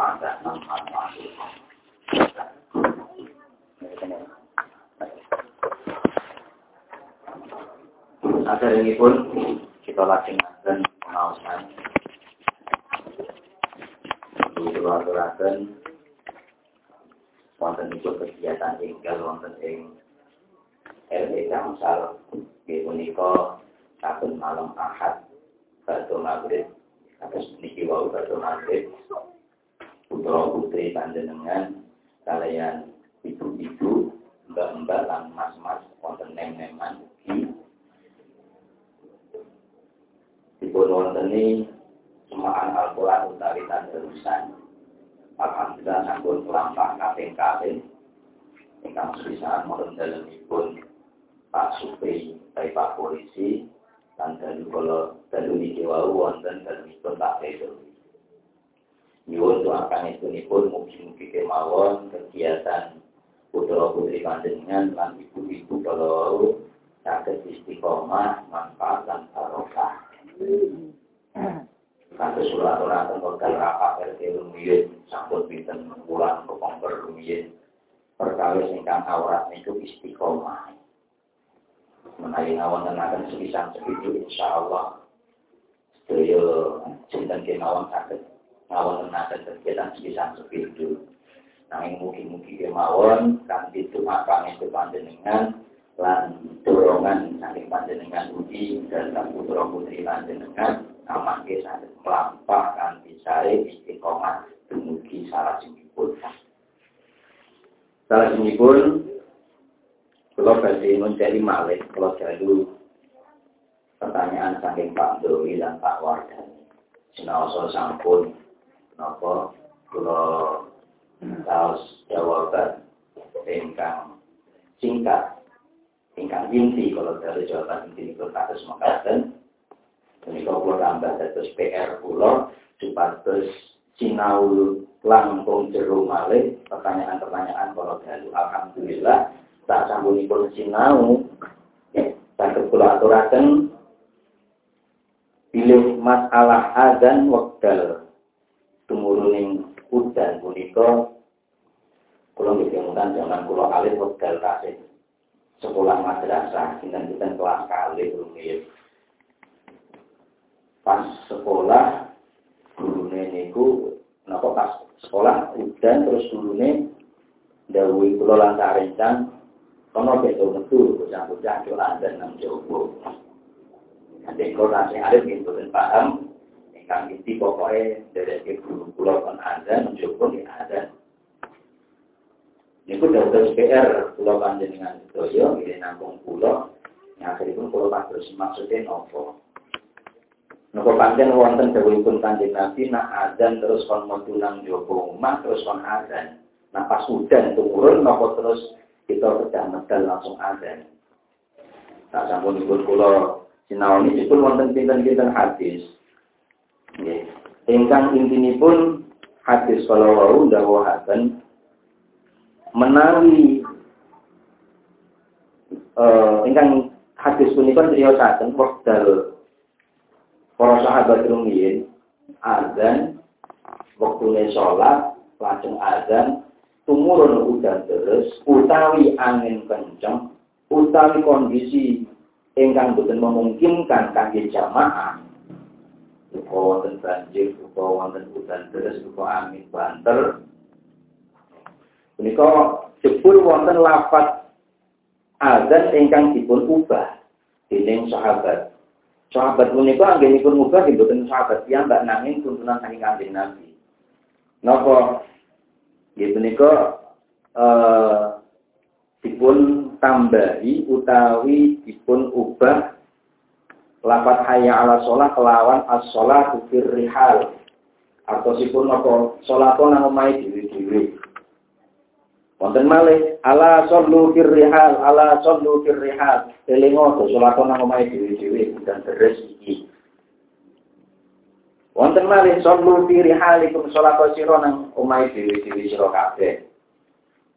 Agar ini pun kita laksanakan pengawasan. Itu aturakan wonten itu kegiatan tinggal wonten ing RT Kamsal di punika saben malam Ahad Batu Maghrib. Atas niki wau Batu Maghrib putra putri panjenengan kalian ibu-ibu mbak-mbak lan mas-mas wonten nem-neman ugi dipun wonteni semaan Al-Qur'an utawi tandherusan. Alhamdulillah sampun kelampah kaping-kaping ingkang sepisan wonten dalemipun Pak Supri, Pak Polisi, dan dalu kula dalu niki wau wonten dalemipun Pak Pedro. Nyuwun doakan pun mugi-mugi kemawon kegiatan putra putri panjenengan lan ibu-ibu kalau saged istiqomah manfaat dan barokah. Kados kula aturaken wekdal rapat RT rumiyin sampun pinten wulan kepongker rumiyin perkawis ingkang awrat niku istiqomah. Menawi ngawonten akan sepisan sepitu insyaallah sedaya sinten kemawon saged ngawonten akan kegiatan sepisan sepitu. Nanging mugi-mugi kemawon kanthi tumakan itu panjenengan lan dorongan saking panjenengan uji dan putra putri panjenengan amangke saged mlampah kanthi sare istiqomah dumugi salah singipun. Salah singipun kalau badhe mencari malih kalau jalu pertanyaan saking Pak Doi dan Pak Wardani. Sinaoso sampun napa kula taos jawaban ingkang singkat ingkang inti kalau dari jawaban inti itu kados mekaten menika kula tambah dados PR kula supados sinau langkung jero malih. Pertanyaan-pertanyaan kalau dalu alhamdulillah tak sampunipun sinau. Saged kula aturaken. Pilih masalah azan tumuruning udan punika kula nggih zaman kula alit wekdal tasih sekolah madrasah kita kita kelas kali rumit pas sekolah gurune niku napa pas sekolah udan terus gurune dawuhi kula lan rencang kono beto metu bocah-bocah dolan dan nang jowo Nanti kalau nasi alif gitu dan paham, ingkang inti pokoknya dari guru pulau kan ada, mencoba di ada. Niku dados PR kula panjenengan sedaya nggih nanggung kula akhiripun kula pados maksudnya nopo. Nopo panjen wonten dawuhipun Kanjeng Nabi nak azan terus kon jaba omah terus kon azan. Nah pas udan turun nopo terus kita kedah medal langsung azan. Tak sampun ibun kula sinau ini pun wonten pinten-pinten hadis. Ingkang intinipun hadis kalau wau dawuhaken menawi uh, ingkang hadis punika criyosaken wekdal para sahabat rumiyin azan wektune salat lajeng azan tumurun udan terus utawi angin kenceng utawi kondisi ingkang boten memungkinkan kangge jamaah uga wonten banjir uga wonten udan terus uga angin banter Menika jebul wonten lafat azan ingkang dipun ubah dening sahabat. Sahabat punika anggenipun ubah nggih boten sahabat mbak nanging tuntunan saking Kanjeng Nabi. Napa nggih menika eh dipun tambahi utawi dipun ubah lafat hayya ala sholat kelawan as-sholatu fir rihal. Artosipun napa salatu nang omahe dhewe-dhewe. Wonten malih ala sallu fir rihal ala sallu fir rihal elingo to salat nang omahe dhewe-dhewe dan deres iki. Wonten malih sallu fi rihalikum salat sira nang omahe dhewe-dhewe sira kabeh.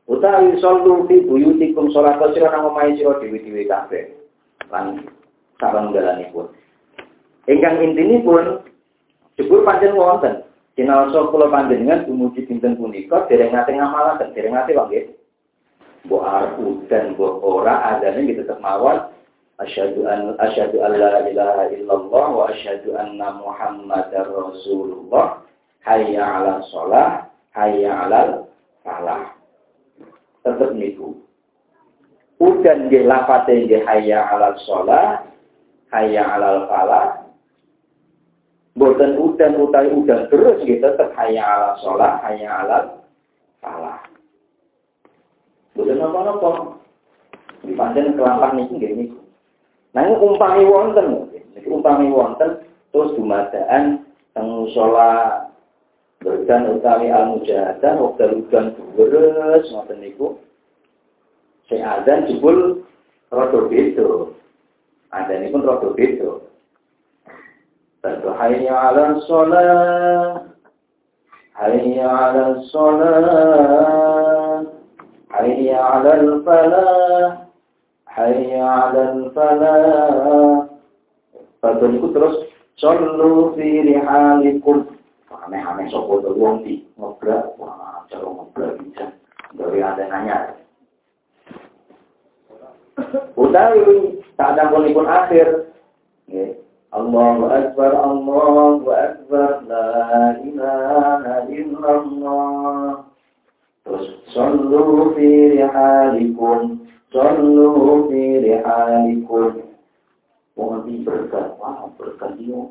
Utawi sallu fi buyutikum salat sira nang omahe sira dhewe-dhewe kabeh. Lan saban dalanipun. Ingkang intinipun jebul pancen wonten Kinaoso kula panjenengan dumugi dinten punika dereng nate ngamalaken, dereng nate nggih. Mbok arep udan mbok ora adane gitu tetep mawon asyhadu an asyhadu an la ilaha illallah wa asyhadu anna muhammadar rasulullah hayya 'ala shalah hayya 'alal falah. Tetep niku. Udan nggih lafate nggih hayya 'alal shalah hayya 'alal falah Boten udan utai udan terus gitu tetap hanya ala sholat, hanya ala salah. Boten apa-apa. Di panjang kelampah niku. Nah ini umpami wonten, ini umpami wonten terus dumadaan teng sholat berdan utawi al mujahadah wekdal udan deres ngoten niku. Sing azan jebul rada beda. Ada ini pun rodo beda. Tentu hanya ala sholat. hanya ala sholat. hanya ala falah. hanya ala falah. Satu itu terus. sholu fi rihalikum. Aneh-aneh sopo wong di ngebrak. Wah, cara ngebrak bisa. Dari ada nanya. Udah. Tak ada pun akhir Allahu Akbar, Allahu Akbar, La ilaha illallah. Terus, Sallu fi rihalikum, Sallu fi rihalikum. Mohon di berkat, wah berkat dia.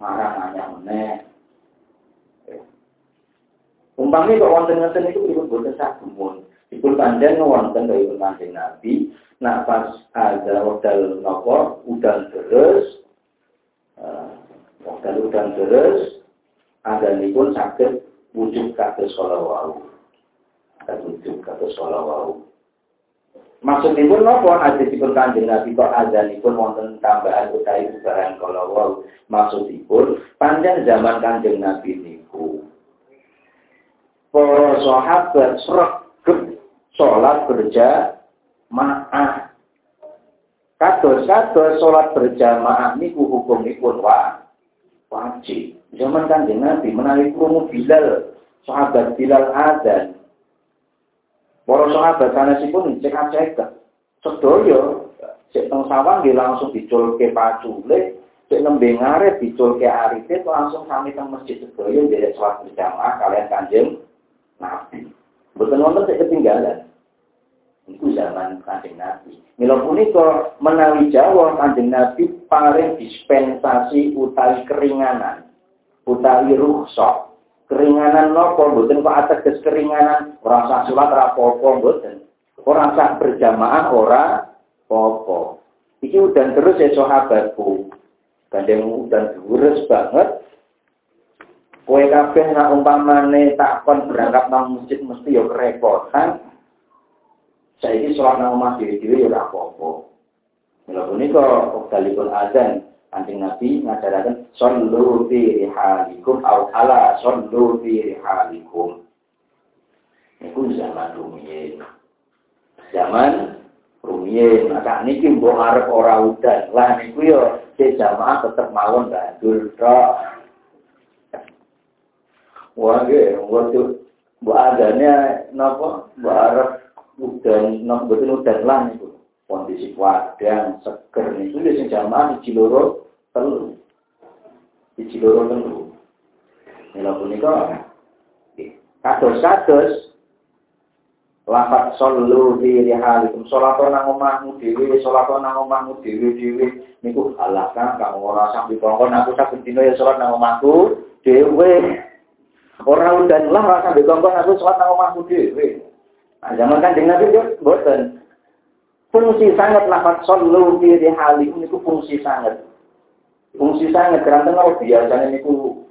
Marah nanya meneh. Umpamanya kok wonten ngeten itu ikut boten sagumun. Ikut panjang wonten dari kanjeng Nabi, nak pas ada wekdal nopo udan terus Wong udan terus, pun sakit wujud kata sekolah wau. Ada wujud kata sekolah wau. Maksudipun napa hadisipun Kanjeng Nabi kok azanipun wonten tambahan utawi bubaran kala wau. Maksudipun panjang zaman Kanjeng Nabi niku. Para sahabat sregep salat berjamaah Kados-kados sholat berjamaah niku hukumipun wa wajib. Zaman kanjeng Nabi menawi krungu Bilal, sahabat Bilal azan. Para sahabat sanesipun cek cek sedaya cek teng sawang nggih langsung diculke pacule, cek nembe ngaret diculke arife langsung sami teng masjid sedaya nderek sholat berjamaah kalian kanjeng Nabi. Mboten wonten sing ketinggalan. Itu zaman kanjeng Nabi. Mila punika menawi Jawa kanjeng Nabi paling dispensasi utawi keringanan, utawi rukhsah. Keringanan nopo mboten kok ateges keringanan ora usah salat ora apa-apa mboten. Berjamaah ora apa-apa. Iki udan terus ya sahabatku. Gandeng udan terus banget. Kowe kabeh nak umpamane takon berangkat nang masjid mesti yo kerepotan. Saya ini sholat nang omah diri-diri ya apa-apa. Mila punika wektalipun azan Kanjeng Nabi ngajaraken sallu fi rihalikum au ala sallu fi rihalikum. Niku zaman rumiyin. Zaman rumiyin. Maka niki mbok arep ora udan. Lah niku yo cek jamaah tetep mawon bandul tok. Wah, nggih, waktu mbok adane napa? Mbok arep udan nok betul udan niku. Kondisi wadang seger niku. Ya sing jamaah di loro telu. Di loro telu. Mila punika kados-kados lafat sallu fi rihalikum. Salat nang omahmu dhewe salat nang omahmu dhewe-dhewe. Niku Allah kan kamu ora sampe kongkon aku sak dina ya salat nang omahku dhewe. Ora udan lah ora kongkon aku salat nang omahku dhewe Nah, zaman kan dengan itu boten. Fungsi sangat lafaz sallu fi rihalikum itu fungsi sangat. Fungsi sangat karena tengah biasanya itu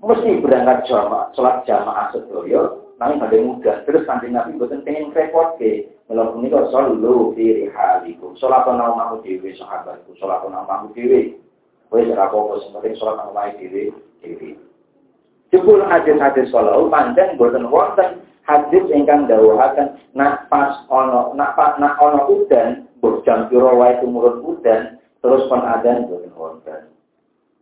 mesti berangkat jamaah, sholat jamaah sedoyo, nanging ada mudah. Terus kanjeng Nabi boten pengen repot ke. Melakukan ini kok sallu fi rihalikum. Sholat ana omamu dhewe sahabatku, sholat ana omamu dhewe. Wis ora apa-apa sing sholat ana omahe dhewe. Jebul hadis-hadis kalau panjang boten wonten hadis ingkang dawuhaken nak pas ono nak pas nak ono udan mbok jam pira wae tumurun udan terus pun adan boten wonten.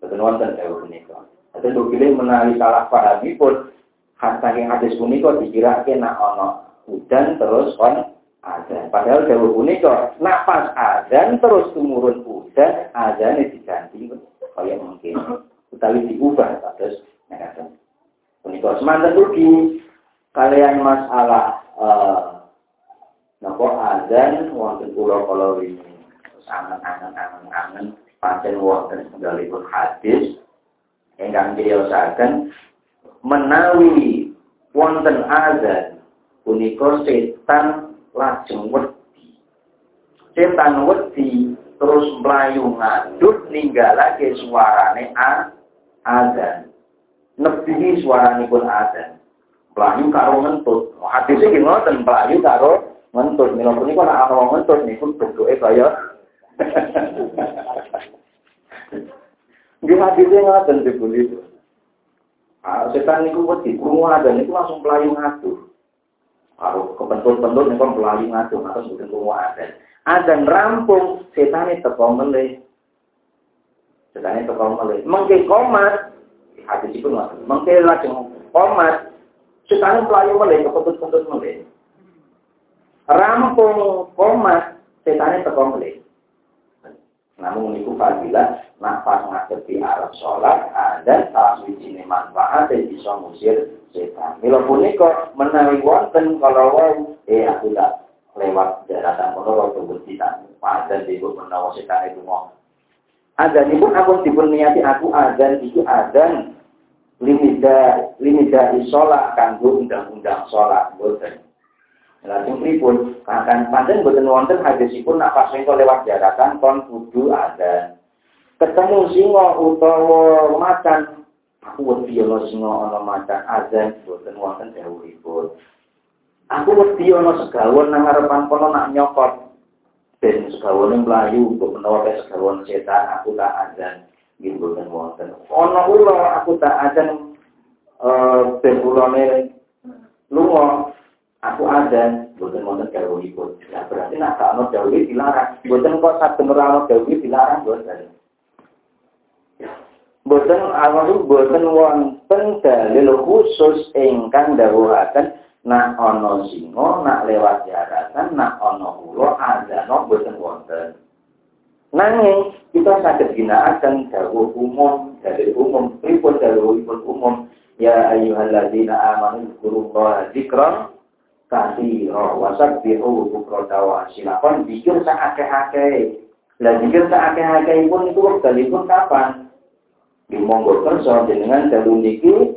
Boten wonten dawuh menika. Ada dukile menawi salah pahami pun saking hadis dikira nak ono udan terus kon azan. Padahal dawuh punika nak pas azan terus tumurun udan azan diganti kaya mungkin. Utawi diubah terus ngeten. Punika semanten ugi kalian masalah eh napa azan wonten kula kala wingi sangat-sangat angen-angen pancen wonten setunggalipun hadis ingkang kriyosaken menawi wonten azan punika setan lajeng wedi. Setan wedi terus mlayu ngadut ninggalake suarane azan. Nebihi suaranipun azan. Mlayu karo ngentut. Hadise nggih ngoten mlayu karo ngentut. Mila punika nek ana wong ngentut niku bentuke kaya Nggih hadise ngoten dibuli. Ah, setan niku wedi krungu adzan niku langsung pelayu ngatur. Karo kepentut-pentut niku pelayu ngatur atas mboten krungu adzan. Adzan rampung setane teko meleh. Setane teko meleh. Mengke komat hadis iku ngoten. Mengke lajeng komat setane pelayu meleh kepentut-pentut meleh. Rampung komat setane teko meleh. Namun niku fadilah nak pas ngadepi arep sholat ada salah siji manfaat yang bisa ngusir setan. Mila punika menawi wonten kalau wau eh aku tak lewat daratan kono waktu berditan ada di menawa setan itu mau. Azan pun aku dipun niati aku azan itu azan limida limida sholat kanggo undang-undang sholat boten. Lajeng pripun? Akan panjen boten wonten hadisipun nak pas lewat jaratan kon kudu ada. Ketemu singa utawa macan, aku wedi ana singa ana macan azan boten wonten dawuhipun. Aku wedi ana segawon nang ngarepan kono nak nyokot. Ben segawone mlayu untuk menawa segawon setan aku tak azan. Nggih boten wonten. Ana ula aku tak azan eh ben lunga aku ada boten wonten dawuhipun. Ya berarti nak tak ana dawuh dilarang. Boten kok saben ora ana dawuh dilarang boten. Boten awalu boten wonten dalil khusus ingkang dawuhaken nak ana singa nak lewat jaratan nak ana ula azana boten wonten. Nanging kita saged ginakaken dawuh umum, dalil umum, pripun dawuhipun umum ya ayyuhalladzina amanu dzkurullaha dzikran kathira wa sabbihu bukrata wa asila. Kon zikir sak akeh-akeh. Lah zikir sak akeh-akehipun niku wektalipun kapan? Di monggo kersa jenengan dalu niki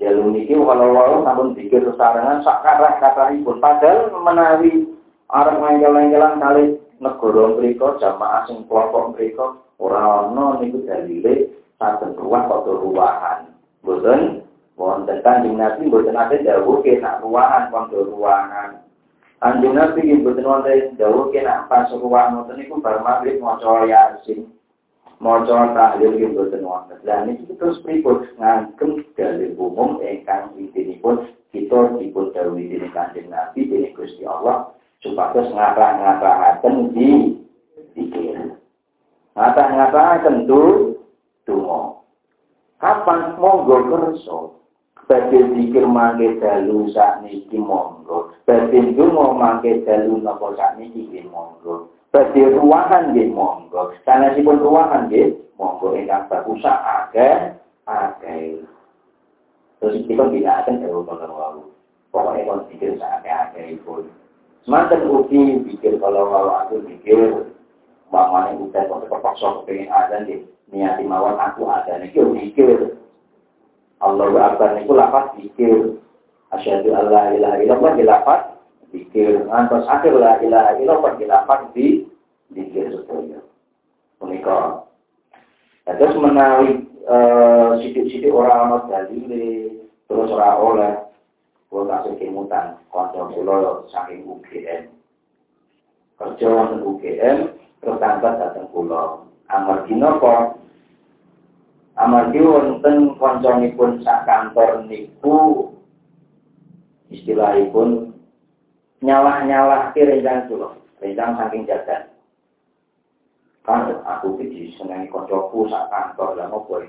dalu niki kalau walau sampun zikir sesarengan sak kathah-kathahipun padahal menawi arep ngangkel-angkelan kali negara mriku jamaah sing kelompok mriku ora ana niku dalile saben ruah kok ruwahan. Boten Wonten kanjeng Nabi mboten ate dawuhke nak ruangan kondo ruangan. Kanjeng Nabi mboten wonten dawuhke nak pas ruangan ngoten niku bar magrib maca Yasin. Maca tahlil nggih mboten wonten. Lah niki terus pripun ngagem dalil umum ingkang intinipun kita dipun dawuhi dening kanjeng Nabi dening Gusti Allah supados ngarah-ngarahaken di pikir. Ngatah-ngatahaken tu donga. Kapan monggo kersa Badhe zikir mangke dalu sakniki monggo. Badhe ndonga mangke dalu napa sakniki nggih monggo. Badhe ruwahan nggih monggo. Sanesipun ruwahan nggih monggo ingkang bagus akeh akeh. Terus kita tidak akan jauh kalau wau. Pokoknya kalau pikir sakit pun. Semantan uki pikir kalau wau aku pikir Bang udah kok terpaksa pengen ada nih niati mawon aku ada nih pikir Allahu Akbar niku lafaz zikir. Asyhadu an la ilaha illallah di lafaz zikir. Ngantos akhir la ilaha illallah di lafaz di zikir sedaya. Punika. Terus menawi eh, sidik-sidik orang ana dalile terus ora oleh kula kasih kemutan kanca kula saking UGM. Kerja wonten UGM terus tanpa datang kula. Amargi napa Amargi wonten kancanipun sak kantor niku istilahipun nyalah-nyalah rencang kula, rencang saking jajan. Kan aku iki senengi kancaku sak kantor lah ngopo.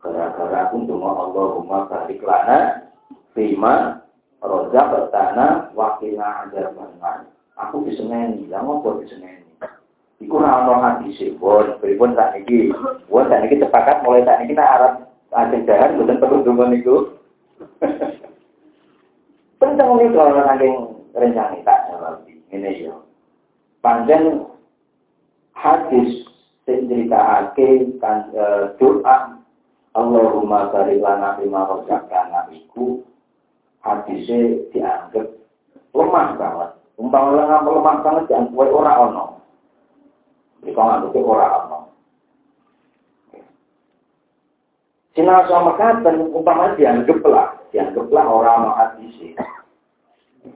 Gara-gara aku ndonga Allahumma barik lana fima rozak tanah wakina ajar bangan. Aku diseneni, lah ngopo diseneni? Iku ora ono hadis pun, pripun tak niki. Wong tak niki sepakat mulai tak niki nak arep ajeng jalan mboten perlu ndonga niku. Penting ini kalau saking rencana tak jawab ini ya. Panjang hadis sing critakake kan e, doa Allahumma barik lana bima razaqtana iku hadisnya dianggap lemah banget. Umpama lemah lemah banget dianggap kowe ora ono. Jika nganggep ora ono. Sinau sama katen umpama dianggap lah, dianggap lah orang ono hadisnya.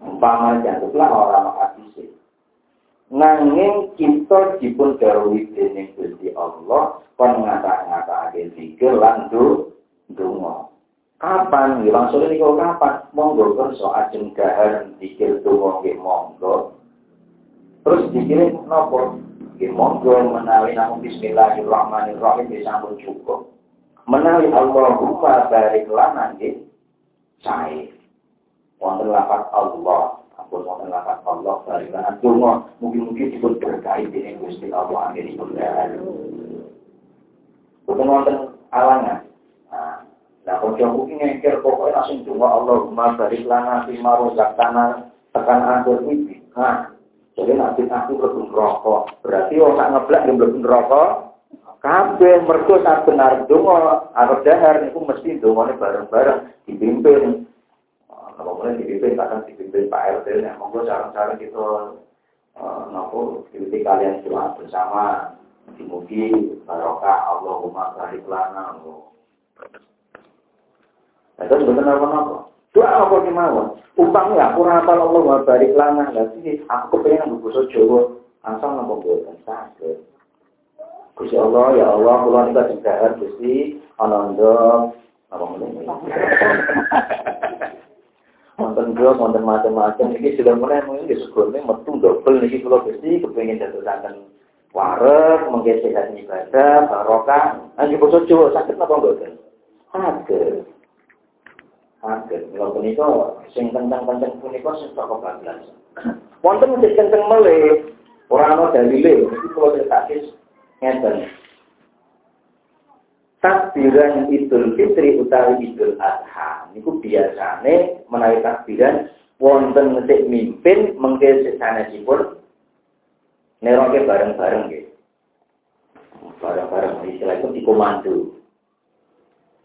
Umpama dianggap lah orang ono hadisnya. Nanging kita dipun dawuhi dening Gusti Allah kon ngata-ngatakake zikir lan donga. Kapan? Ya langsung ini kok kapan? Monggo kerso ajeng dahar zikir donga nggih monggo. Terus dikirim nopo? Nggih monggo menawi namung bismillahirrahmanirrahim disampun cukup. Menawi Allahumma barik lana nggih sae. Wonten lafaz Allah ampun wonten lafaz Allah barik lana donga mungkin-mungkin dipun berkahi dening Gusti Allah anggenipun dahar. Bukan wonten alangan. Nah, nah kalau mungkin ngekir pokoknya langsung cuma Allahumma barik lana fi marozak tanah tekan akhir ini. Nah, jadi nanti aku lebih rokok. Berarti orang ngeblak yang lebih rokok. Kabeh mergo sak benar donga arep dahar niku mesti dongane bareng-bareng dipimpin. Kalau mulai dipimpin akan dipimpin Pak RT nya monggo sarang-sarang kita uh, nopo kalian doa bersama Mugi-mugi barokah Allahumma barik lana. Nah, terus bener apa-apa. Doa apa kemauan? Upamnya aku rapal Allah barik lana. Lagi aku kepengen buku Jawa. Asal napa boten sakit. Gusti Allah, ya Allah, kula nika juga Gusti ananda apa meneh. Wonten grup, wonten macam-macam. Ini sudah mulai mungkin disebutnya metu double niki kula Gusti kepengin dadosaken wareg, mungkin sehat ibadah, barokah, nanti bosok Jawa sakit apa enggak? Sakit. Sakit. Kalau punika sing kencang-kencang punika sing tak kebablas. Wonten mesti kenceng meleh, ora ana dalile, iki kula ceritakis ngeten. Takbiran Idul Fitri utawi Idul Adha niku biasane menawi takbiran wonten ngetik mimpin mengke sesanesipun neroke bareng-bareng gitu. Bareng-bareng istilah itu dikomando.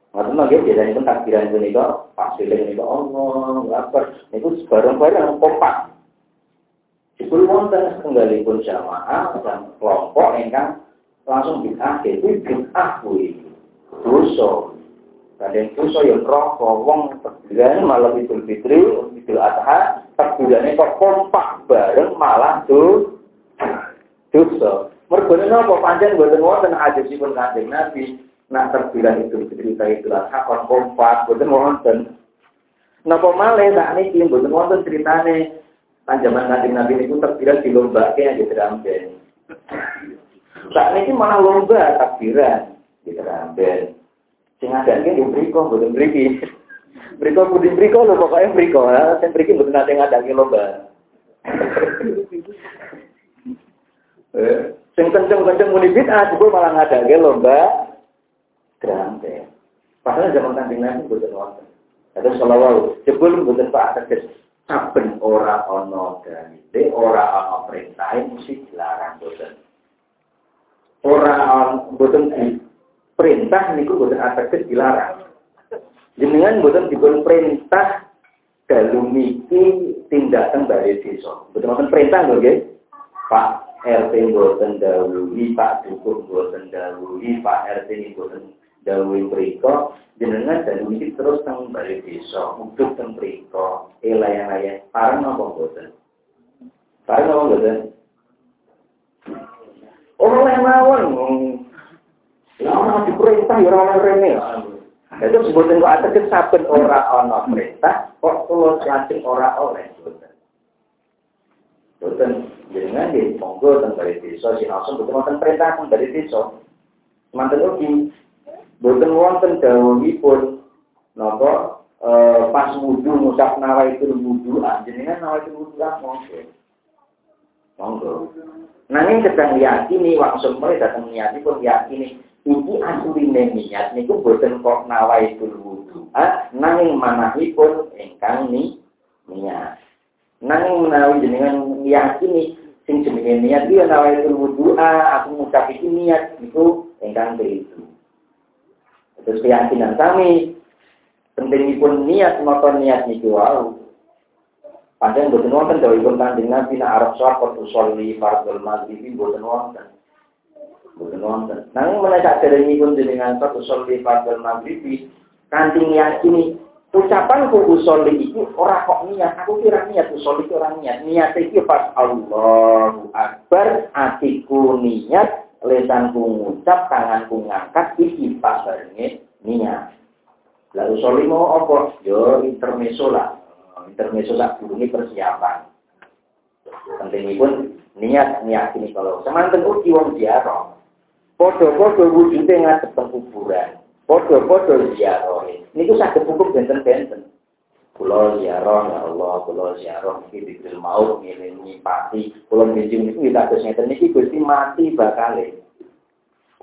Ngoten mah nggih biasanya pun takbiran punika pasilen niku Allah Akbar niku bareng-bareng kompak. Jebul wonten setunggalipun jamaah dan kelompok ingkang langsung bid'ah itu bid'ah kuwi. Dosa. Kadang dosa yang rokok wong takbiran malam Idul Fitri, Idul Adha, takbirannya kok kompak bareng malah tuh dosa. Mergone napa pancen boten wonten hadisipun Kanjeng Nabi nak terbilang itu cerita itu kon kompak boten wonten. Napa malih sak niki boten wonten critane panjaman Kanjeng Nabi niku terbilang di Dramben. Sak niki malah lomba takbiran di Dramben. Sing adake di mriko boten mriki. Mriko kudu mriko lho pokoke mriko, sing mriki boten nate ngadake lomba. Eh, sing kenceng-kenceng muni bid'ah jebul malah ngadake lomba grante. Padahal zaman kanjeng Nabi boten wonten. Terus kalau jebul boten Pak teges saben ora ana dalile, ora ana perintah mesti dilarang boten. Ora boten perintah niku boten ateges dilarang. Jenengan boten dipun perintah dalu miki tindakan dari desa. Boten wonten perintah lho nggih. Pak RT boten dawuhi, Pak Dukuh boten dawuhi, Pak RT ini dawuhi mriko, jenengan dan iki terus teng bali desa, uduk teng mriko, elaya-laya, parang apa boten? Parang apa boten? Orang yang mawon, orang diperintah, ya orang rene. Itu sebutin kok ada kesaben orang ana perintah, kok tulus lajeng ora oleh boten. Jenengan di monggo teng dari desa sinaosa boten wonten perintah teng dari desa. Manten ugi Boten wonten dawuhipun napa eh, pas wudu ngucap nawaitul wudu jenengan nawaitul wudu monggo. Monggo. Nanging sedang yakini waktu mulai datang niat pun yakini iki asline niat niku boten kok nawaitul wudu. Ah, nanging manahipun ingkang ni niat. Nanging menawi jenengan yakini sing jenenge niat iki nawaitul wudu aku ngucap niat niku ingkang itu. Terus keyakinan kami pentingipun niat motor niat niku wau. Padahal boten wonten dawuhipun Kanjeng Nabi arep salat kudu sholli fardhu maghrib boten wonten. Boten wonten. Nanging menawi saderengipun jenengan kudu sholli fardhu maghrib kanthi yakini ucapanku usolli iki ora kok niat, aku kira niat usolli iki ora niat. Niat iki pas Allahu Akbar, atiku niat, lesanku ngucap, tanganku ngangkat, iki pas barenge niat. Lalu soli mau apa? Yo intermeso lah. Intermeso lah, ini persiapan. Penting pun niat niat ini kalau semanten uji wong ziarah. Podo-podo wujudnya ngadep kuburan. Podo-podo ziarah. Ini tuh sakit hukum benten-benten. Pulau ziarah ya Allah, pulau ziarah iki dikil mau ngilingi pati. Pulau benjing niku kita terus ngeten niki Gusti mati bakale.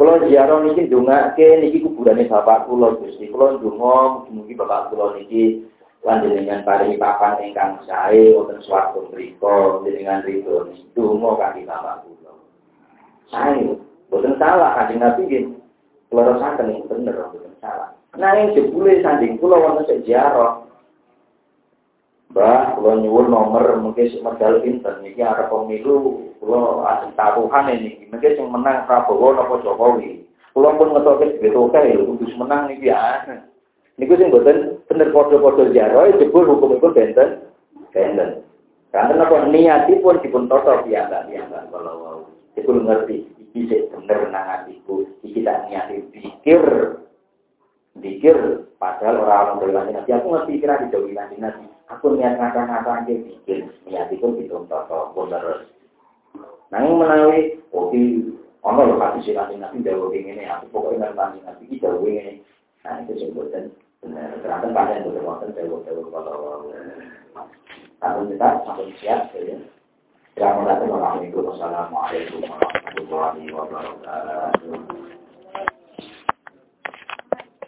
Kulo ziarah niki ndongake niki kuburane bapak kula Gusti. Kulo ndonga mugi bapak kula niki dengan paringi papan ingkang sae wonten swarga mriku dengan ridho ndonga kangge bapak kula. Sae, boten salah kanjeng Nabi nggih. Kulo rasaken bener boten salah. Nanging jebule sanding kula wonten sejarah Mbah, kula nyuwun nomor mungkin medal pinten niki arep pemilu kula ajeng taruhan ini. Mungkin sing menang Prabowo napa Jokowi. Kula pun ngetoke beto kae kudu menang niki ya. Niku sing boten bener padha-padha jaro jebul hukumipun benten benten. Karena napa niatipun dipun tata piyambak piyambak kalau wau. Jebul ngerti iki sik bener nang atiku, iki tak niati pikir pikir padahal orang orang nabi. Aku ngerti kira di jauh nabi nabi. Aku niat ngata-ngata aja pikir niat itu hitung toto terus. Nanging menawi oke ono lo kasih si nabi. Nabi jauh ini aku pokoknya nabi nabi nabi jauh ini nah itu sebutan benar ternyata kalian betul betul jauh jauh kalau aku kita sampai siap ya. Assalamualaikum warahmatullahi wabarakatuh.